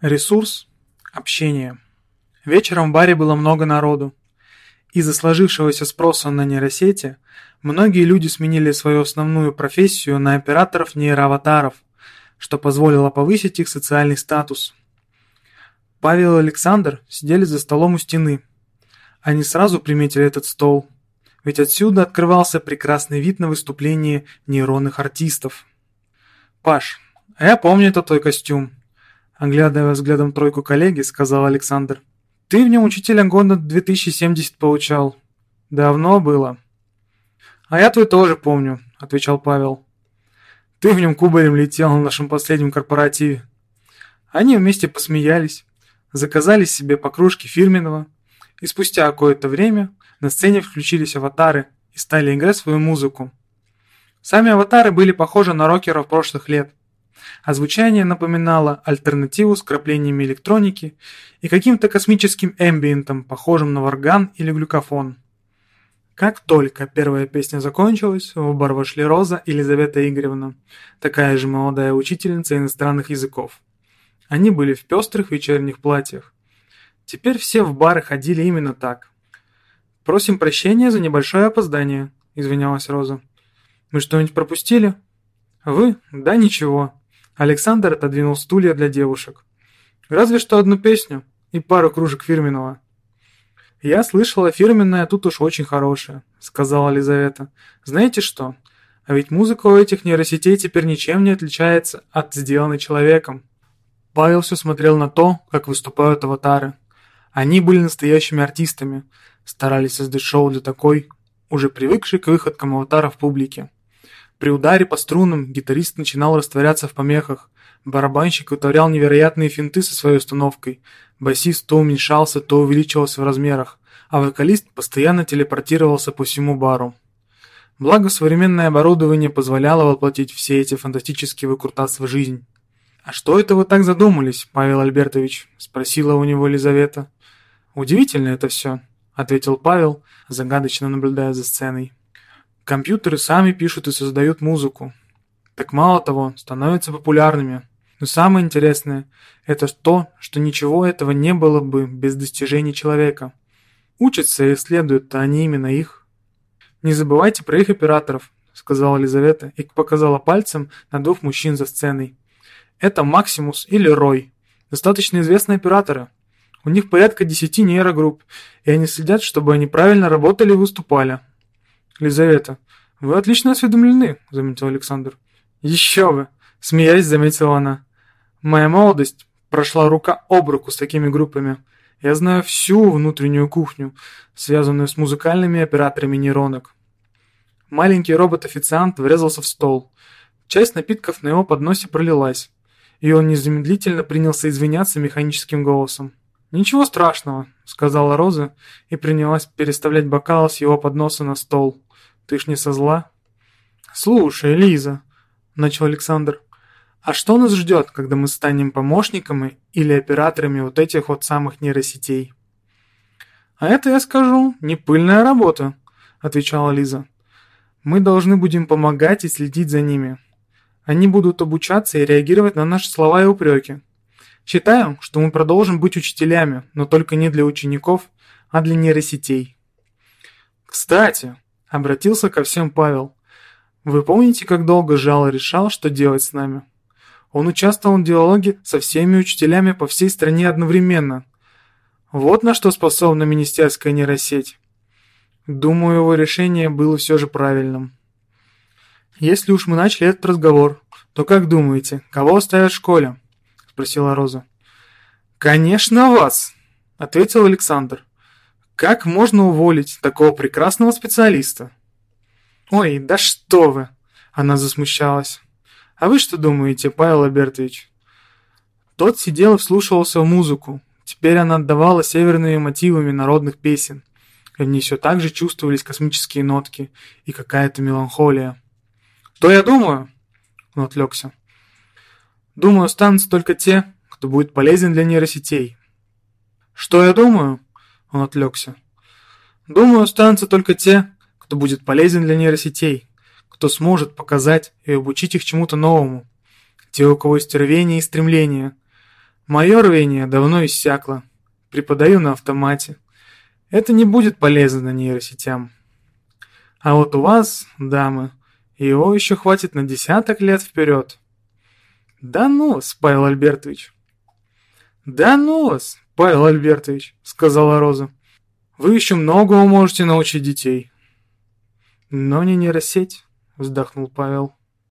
Ресурс – общение. Вечером в баре было много народу. Из-за сложившегося спроса на нейросети многие люди сменили свою основную профессию на операторов нейроаватаров, что позволило повысить их социальный статус. Павел и Александр сидели за столом у стены. Они сразу приметили этот стол, ведь отсюда открывался прекрасный вид на выступление нейронных артистов. «Паш, а я помню этот твой костюм», Оглядывая взглядом тройку коллеги, сказал Александр. «Ты в нем учителя года 2070 получал. Давно было». «А я твой тоже помню», — отвечал Павел. «Ты в нем кубарем летел на нашем последнем корпоративе». Они вместе посмеялись, заказали себе по кружке фирменного, и спустя какое-то время на сцене включились аватары и стали играть свою музыку. Сами аватары были похожи на рокеров прошлых лет а звучание напоминало альтернативу с краплениями электроники и каким-то космическим эмбиентом, похожим на варган или глюкофон. Как только первая песня закончилась, в бар вошли Роза и Елизавета Игоревна, такая же молодая учительница иностранных языков. Они были в пестрых вечерних платьях. Теперь все в бары ходили именно так. «Просим прощения за небольшое опоздание», — извинялась Роза. «Мы что-нибудь пропустили?» «Вы? Да ничего. Александр отодвинул стулья для девушек. «Разве что одну песню и пару кружек фирменного». «Я слышала, фирменная тут уж очень хорошая», — сказала Лизавета. «Знаете что? А ведь музыка у этих нейросетей теперь ничем не отличается от сделанной человеком». Павел все смотрел на то, как выступают аватары. Они были настоящими артистами, старались создать шоу для такой, уже привыкшей к выходкам аватаров публики. При ударе по струнам гитарист начинал растворяться в помехах, барабанщик вытворял невероятные финты со своей установкой, басист то уменьшался, то увеличивался в размерах, а вокалист постоянно телепортировался по всему бару. Благо, современное оборудование позволяло воплотить все эти фантастические выкрутасы в жизнь. «А что это вы так задумались, Павел Альбертович?» – спросила у него Елизавета. «Удивительно это все», – ответил Павел, загадочно наблюдая за сценой. Компьютеры сами пишут и создают музыку. Так мало того, становятся популярными. Но самое интересное – это то, что ничего этого не было бы без достижений человека. Учатся и исследуют, а они именно их. «Не забывайте про их операторов», – сказала Елизавета и показала пальцем на двух мужчин за сценой. «Это Максимус или Рой. Достаточно известные операторы. У них порядка десяти нейрогрупп, и они следят, чтобы они правильно работали и выступали. «Лизавета, вы отлично осведомлены», — заметил Александр. «Еще вы!» — смеясь, заметила она. «Моя молодость прошла рука об руку с такими группами. Я знаю всю внутреннюю кухню, связанную с музыкальными операторами нейронок». Маленький робот-официант врезался в стол. Часть напитков на его подносе пролилась, и он незамедлительно принялся извиняться механическим голосом. «Ничего страшного», — сказала Роза и принялась переставлять бокалы с его подноса на стол. Ты ж не со зла? Слушай, Лиза, начал Александр. А что нас ждет, когда мы станем помощниками или операторами вот этих вот самых нейросетей? А это, я скажу, не пыльная работа, отвечала Лиза. Мы должны будем помогать и следить за ними. Они будут обучаться и реагировать на наши слова и упреки. Считаю, что мы продолжим быть учителями, но только не для учеников, а для нейросетей. Кстати, Обратился ко всем Павел. Вы помните, как долго Жало решал, что делать с нами? Он участвовал в диалоге со всеми учителями по всей стране одновременно. Вот на что способна министерская нейросеть. Думаю, его решение было все же правильным. Если уж мы начали этот разговор, то как думаете, кого оставят в школе? Спросила Роза. Конечно, вас, ответил Александр. Как можно уволить такого прекрасного специалиста? Ой, да что вы! Она засмущалась. А вы что думаете, Павел Альбертович? Тот сидел и вслушивался в музыку. Теперь она отдавала северными мотивами народных песен. В ней все так же чувствовались космические нотки и какая-то меланхолия. «Что я думаю?» Он отвлекся. «Думаю, останутся только те, кто будет полезен для нейросетей». «Что я думаю?» Он отвлекся. Думаю, останутся только те, кто будет полезен для нейросетей, кто сможет показать и обучить их чему-то новому. Те, у кого есть рвение и стремление. Мое рвение давно иссякло. Преподаю на автомате. Это не будет полезно нейросетям. А вот у вас, дамы, его еще хватит на десяток лет вперед. Да ну вас, Павел Альбертович. Да ну вас, Павел Альбертович, сказала Роза. Вы еще многого можете научить детей. Но не нейросеть, вздохнул Павел.